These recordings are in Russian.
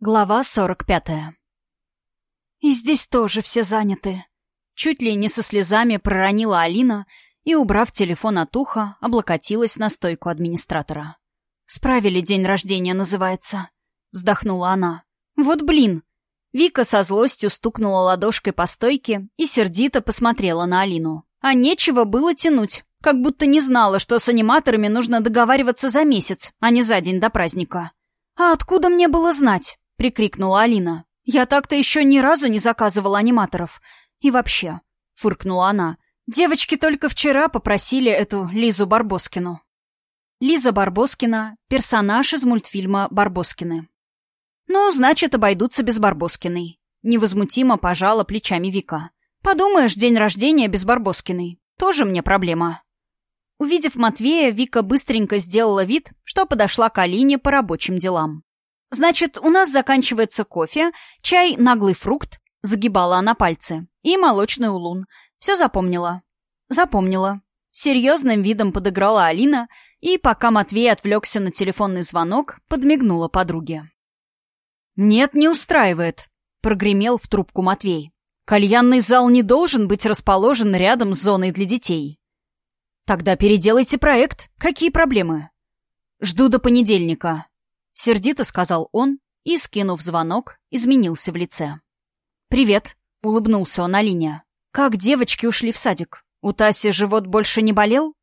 Глава сорок пятая. «И здесь тоже все заняты». Чуть ли не со слезами проронила Алина и, убрав телефон от уха, облокотилась на стойку администратора. «Справили день рождения, называется», — вздохнула она. «Вот блин!» Вика со злостью стукнула ладошкой по стойке и сердито посмотрела на Алину. А нечего было тянуть, как будто не знала, что с аниматорами нужно договариваться за месяц, а не за день до праздника. «А откуда мне было знать?» — прикрикнула Алина. «Я так-то еще ни разу не заказывала аниматоров. И вообще...» — фыркнула она. «Девочки только вчера попросили эту Лизу Барбоскину». Лиза Барбоскина — персонаж из мультфильма «Барбоскины». «Ну, значит, обойдутся без Барбоскиной». Невозмутимо пожала плечами Вика. «Подумаешь, день рождения без Барбоскиной. Тоже мне проблема». Увидев Матвея, Вика быстренько сделала вид, что подошла к Алине по рабочим делам. «Значит, у нас заканчивается кофе, чай «Наглый фрукт», — загибала она пальцы, и молочный улун. Все запомнила?» «Запомнила». Серьезным видом подыграла Алина, и, пока Матвей отвлекся на телефонный звонок, подмигнула подруге. «Нет, не устраивает», — прогремел в трубку Матвей. «Кальянный зал не должен быть расположен рядом с зоной для детей». «Тогда переделайте проект. Какие проблемы?» «Жду до понедельника», Сердито сказал он и, скинув звонок, изменился в лице. «Привет», — улыбнулся он Алине. «Как девочки ушли в садик? У Таси живот больше не болел?»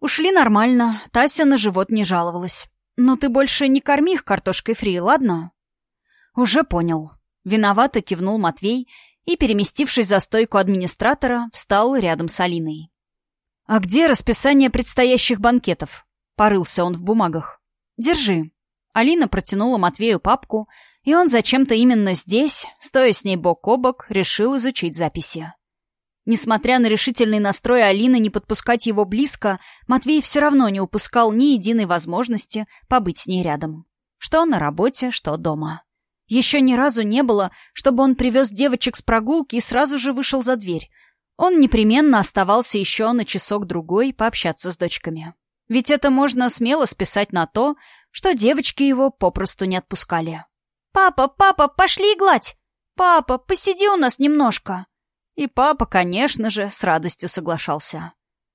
«Ушли нормально. Тася на живот не жаловалась. Но ты больше не корми их картошкой фри, ладно?» «Уже понял». Виновато кивнул Матвей и, переместившись за стойку администратора, встал рядом с Алиной. «А где расписание предстоящих банкетов?» — порылся он в бумагах. «Держи», Алина протянула Матвею папку, и он зачем-то именно здесь, стоя с ней бок о бок, решил изучить записи. Несмотря на решительный настрой Алины не подпускать его близко, Матвей все равно не упускал ни единой возможности побыть с ней рядом. Что на работе, что дома. Еще ни разу не было, чтобы он привез девочек с прогулки и сразу же вышел за дверь. Он непременно оставался еще на часок-другой пообщаться с дочками. Ведь это можно смело списать на то, что девочки его попросту не отпускали. «Папа, папа, пошли гладь! Папа, посиди у нас немножко!» И папа, конечно же, с радостью соглашался.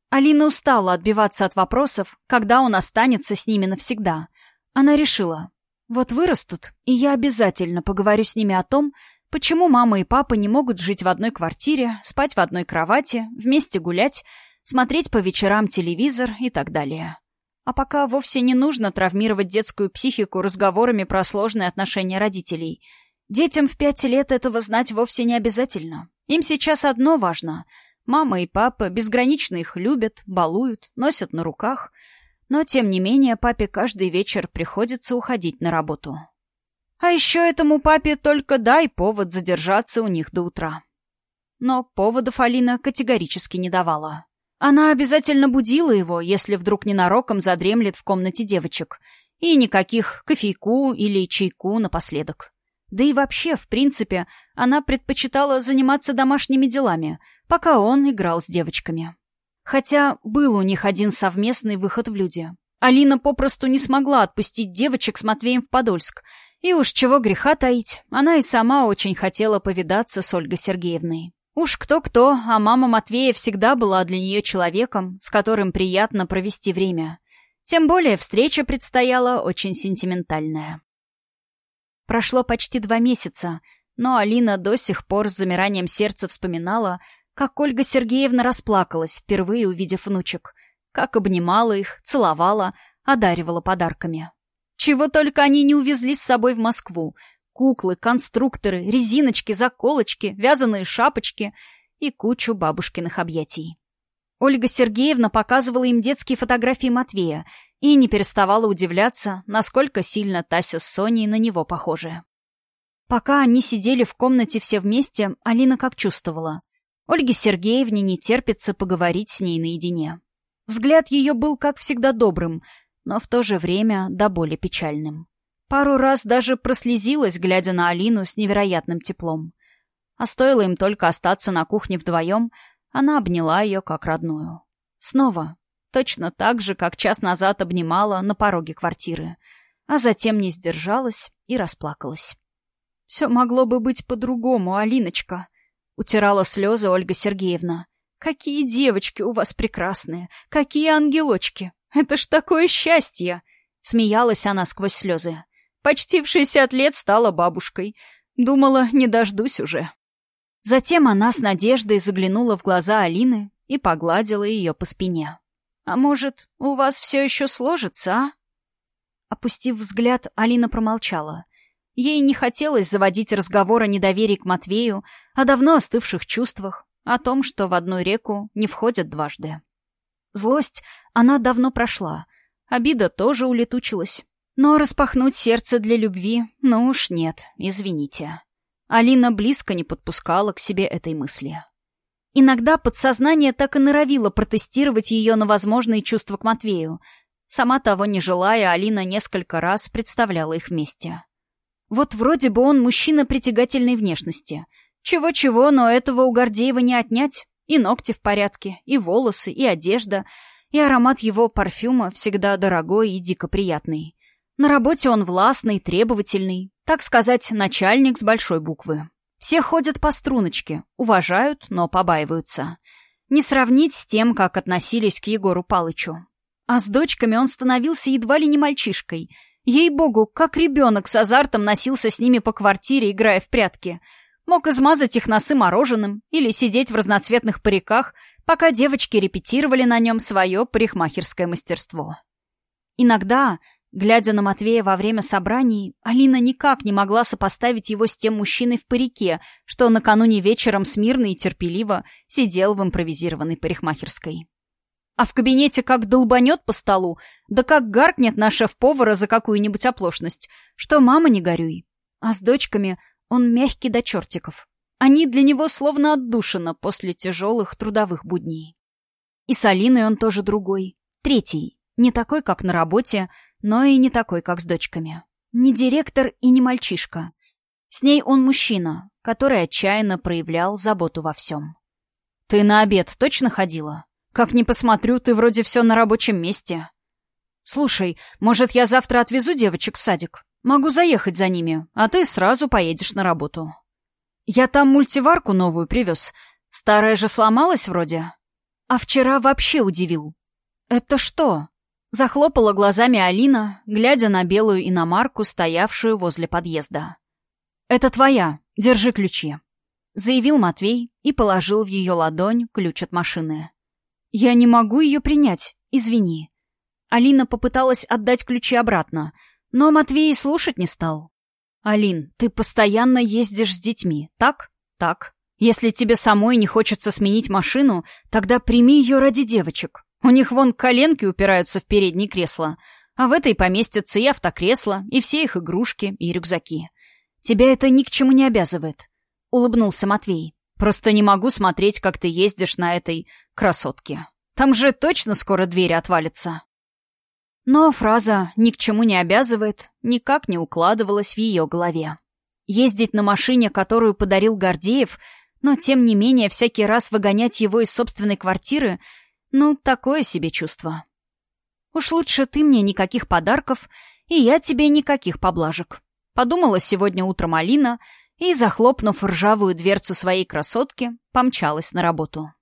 Алина устала отбиваться от вопросов, когда он останется с ними навсегда. Она решила, вот вырастут, и я обязательно поговорю с ними о том, почему мама и папа не могут жить в одной квартире, спать в одной кровати, вместе гулять, смотреть по вечерам телевизор и так далее. А пока вовсе не нужно травмировать детскую психику разговорами про сложные отношения родителей. Детям в пять лет этого знать вовсе не обязательно. Им сейчас одно важно. Мама и папа безгранично их любят, балуют, носят на руках. Но, тем не менее, папе каждый вечер приходится уходить на работу. А еще этому папе только дай повод задержаться у них до утра. Но поводов Алина категорически не давала. Она обязательно будила его, если вдруг ненароком задремлет в комнате девочек. И никаких кофейку или чайку напоследок. Да и вообще, в принципе, она предпочитала заниматься домашними делами, пока он играл с девочками. Хотя был у них один совместный выход в люди. Алина попросту не смогла отпустить девочек с Матвеем в Подольск. И уж чего греха таить, она и сама очень хотела повидаться с Ольгой Сергеевной. Уж кто-кто, а мама Матвея всегда была для нее человеком, с которым приятно провести время. Тем более встреча предстояла очень сентиментальная. Прошло почти два месяца, но Алина до сих пор с замиранием сердца вспоминала, как Ольга Сергеевна расплакалась, впервые увидев внучек, как обнимала их, целовала, одаривала подарками. Чего только они не увезли с собой в Москву, Куклы, конструкторы, резиночки, заколочки, вязаные шапочки и кучу бабушкиных объятий. Ольга Сергеевна показывала им детские фотографии Матвея и не переставала удивляться, насколько сильно Тася с Соней на него похожи. Пока они сидели в комнате все вместе, Алина как чувствовала. Ольге Сергеевне не терпится поговорить с ней наедине. Взгляд ее был, как всегда, добрым, но в то же время до боли печальным. Пару раз даже прослезилась, глядя на Алину с невероятным теплом. А стоило им только остаться на кухне вдвоем, она обняла ее как родную. Снова. Точно так же, как час назад обнимала на пороге квартиры. А затем не сдержалась и расплакалась. Все могло бы быть по-другому, Алиночка. Утирала слезы Ольга Сергеевна. Какие девочки у вас прекрасные! Какие ангелочки! Это ж такое счастье! Смеялась она сквозь слезы. Почти в шестьдесят лет стала бабушкой. Думала, не дождусь уже. Затем она с надеждой заглянула в глаза Алины и погладила ее по спине. «А может, у вас все еще сложится, а?» Опустив взгляд, Алина промолчала. Ей не хотелось заводить разговор о недоверии к Матвею, о давно остывших чувствах, о том, что в одну реку не входят дважды. Злость она давно прошла, обида тоже улетучилась. Но распахнуть сердце для любви, ну уж нет, извините. Алина близко не подпускала к себе этой мысли. Иногда подсознание так и норовило протестировать ее на возможные чувства к Матвею. Сама того не желая, Алина несколько раз представляла их вместе. Вот вроде бы он мужчина притягательной внешности. Чего-чего, но этого у Гордеева не отнять. И ногти в порядке, и волосы, и одежда, и аромат его парфюма всегда дорогой и дико приятный. На работе он властный, требовательный, так сказать, начальник с большой буквы. Все ходят по струночке, уважают, но побаиваются. Не сравнить с тем, как относились к Егору Палычу. А с дочками он становился едва ли не мальчишкой. Ей-богу, как ребенок с азартом носился с ними по квартире, играя в прятки. Мог измазать их носы мороженым или сидеть в разноцветных париках, пока девочки репетировали на нем свое парикмахерское мастерство. Иногда Глядя на Матвея во время собраний, Алина никак не могла сопоставить его с тем мужчиной в парике, что накануне вечером смирно и терпеливо сидел в импровизированной парикмахерской. А в кабинете как долбанет по столу, да как гаркнет на шеф-повара за какую-нибудь оплошность, что мама не горюй. А с дочками он мягкий до чертиков. Они для него словно отдушина после тяжелых трудовых будней. И с Алиной он тоже другой, третий, не такой, как на работе, но и не такой, как с дочками. Не директор и не мальчишка. С ней он мужчина, который отчаянно проявлял заботу во всем. «Ты на обед точно ходила? Как ни посмотрю, ты вроде все на рабочем месте». «Слушай, может, я завтра отвезу девочек в садик? Могу заехать за ними, а ты сразу поедешь на работу». «Я там мультиварку новую привез. Старая же сломалась вроде. А вчера вообще удивил». «Это что?» Захлопала глазами Алина, глядя на белую иномарку, стоявшую возле подъезда. «Это твоя. Держи ключи», — заявил Матвей и положил в ее ладонь ключ от машины. «Я не могу ее принять. Извини». Алина попыталась отдать ключи обратно, но Матвей и слушать не стал. «Алин, ты постоянно ездишь с детьми, так? Так. Если тебе самой не хочется сменить машину, тогда прими ее ради девочек. У них вон коленки упираются в передние кресла, а в этой поместятся и автокресла, и все их игрушки, и рюкзаки. Тебя это ни к чему не обязывает», — улыбнулся Матвей. «Просто не могу смотреть, как ты ездишь на этой красотке. Там же точно скоро двери отвалятся». Но фраза «ни к чему не обязывает» никак не укладывалась в ее голове. Ездить на машине, которую подарил Гордеев, но тем не менее всякий раз выгонять его из собственной квартиры — ну, такое себе чувство. Уж лучше ты мне никаких подарков, и я тебе никаких поблажек. Подумала сегодня утром Алина и, захлопнув ржавую дверцу своей красотки, помчалась на работу.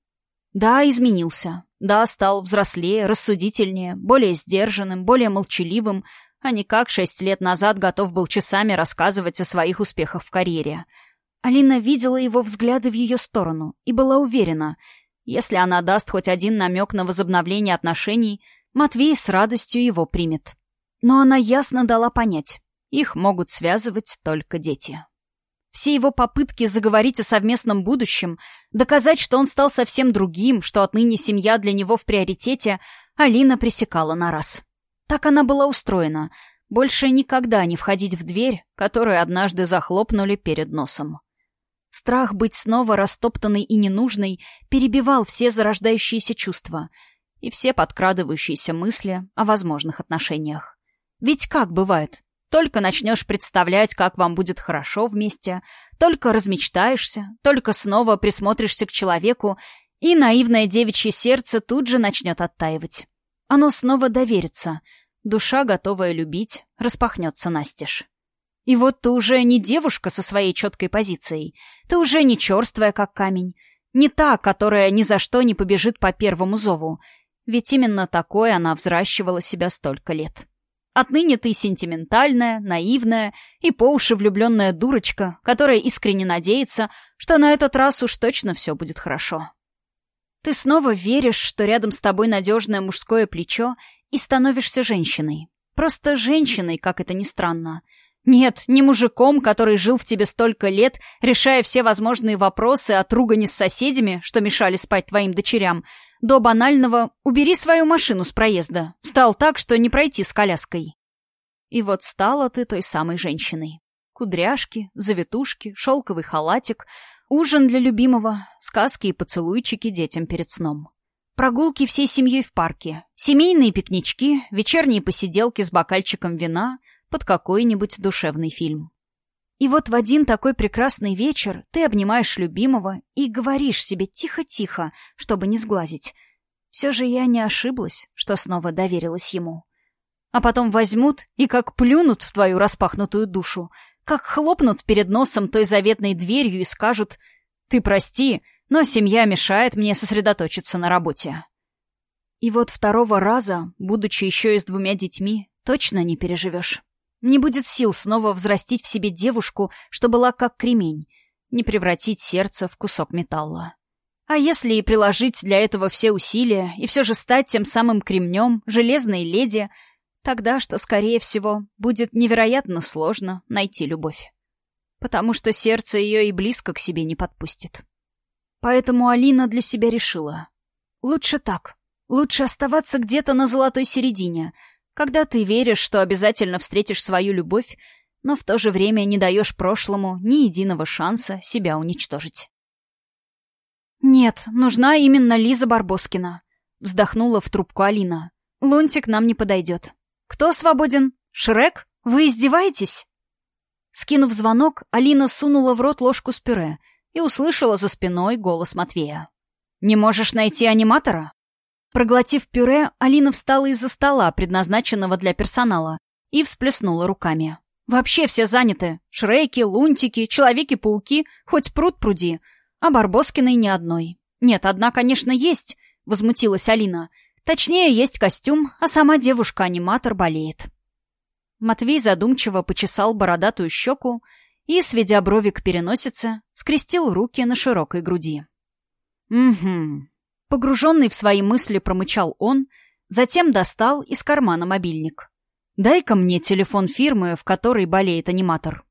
Да, изменился. Да, стал взрослее, рассудительнее, более сдержанным, более молчаливым, а не как шесть лет назад готов был часами рассказывать о своих успехах в карьере. Алина видела его взгляды в ее сторону и была уверена — если она даст хоть один намек на возобновление отношений, Матвей с радостью его примет. Но она ясно дала понять, их могут связывать только дети. Все его попытки заговорить о совместном будущем, доказать, что он стал совсем другим, что отныне семья для него в приоритете, Алина пресекала на раз. Так она была устроена — больше никогда не входить в дверь, которую однажды захлопнули перед носом. Страх быть снова растоптанной и ненужной перебивал все зарождающиеся чувства и все подкрадывающиеся мысли о возможных отношениях. Ведь как бывает? Только начнешь представлять, как вам будет хорошо вместе, только размечтаешься, только снова присмотришься к человеку, и наивное девичье сердце тут же начнет оттаивать. Оно снова доверится. Душа, готовая любить, распахнется настежь. И вот ты уже не девушка со своей четкой позицией. Ты уже не черствая, как камень. Не та, которая ни за что не побежит по первому зову. Ведь именно такой она взращивала себя столько лет. Отныне ты сентиментальная, наивная и по уши влюбленная дурочка, которая искренне надеется, что на этот раз уж точно все будет хорошо. Ты снова веришь, что рядом с тобой надежное мужское плечо, и становишься женщиной. Просто женщиной, как это ни странно. Нет, не мужиком, который жил в тебе столько лет, решая все возможные вопросы от ругани с соседями, что мешали спать твоим дочерям, до банального «убери свою машину с проезда». Стал так, что не пройти с коляской. И вот стала ты той самой женщиной. Кудряшки, завитушки, шелковый халатик — Ужин для любимого, сказки и поцелуйчики детям перед сном. Прогулки всей семьей в парке, семейные пикнички, вечерние посиделки с бокальчиком вина под какой-нибудь душевный фильм. И вот в один такой прекрасный вечер ты обнимаешь любимого и говоришь себе тихо-тихо, чтобы не сглазить. Все же я не ошиблась, что снова доверилась ему. А потом возьмут и как плюнут в твою распахнутую душу, как хлопнут перед носом той заветной дверью и скажут «Ты прости, но семья мешает мне сосредоточиться на работе». И вот второго раза, будучи еще и с двумя детьми, точно не переживешь. Не будет сил снова взрастить в себе девушку, что была как кремень, не превратить сердце в кусок металла. А если и приложить для этого все усилия, и все же стать тем самым кремнем, железной леди — Тогда, что, скорее всего, будет невероятно сложно найти любовь. Потому что сердце ее и близко к себе не подпустит. Поэтому Алина для себя решила. Лучше так. Лучше оставаться где-то на золотой середине, когда ты веришь, что обязательно встретишь свою любовь, но в то же время не даешь прошлому ни единого шанса себя уничтожить. «Нет, нужна именно Лиза Барбоскина», — вздохнула в трубку Алина. «Лунтик нам не подойдет. «Кто свободен? Шрек? Вы издеваетесь?» Скинув звонок, Алина сунула в рот ложку с пюре и услышала за спиной голос Матвея. «Не можешь найти аниматора?» Проглотив пюре, Алина встала из-за стола, предназначенного для персонала, и всплеснула руками. «Вообще все заняты. Шреки, лунтики, человеки-пауки, хоть пруд пруди. А Барбоскиной ни одной. Нет, одна, конечно, есть», — возмутилась Алина. Точнее, есть костюм, а сама девушка-аниматор болеет. Матвей задумчиво почесал бородатую щеку и, сведя брови к переносице, скрестил руки на широкой груди. «Угу». Погруженный в свои мысли промычал он, затем достал из кармана мобильник. «Дай-ка мне телефон фирмы, в которой болеет аниматор».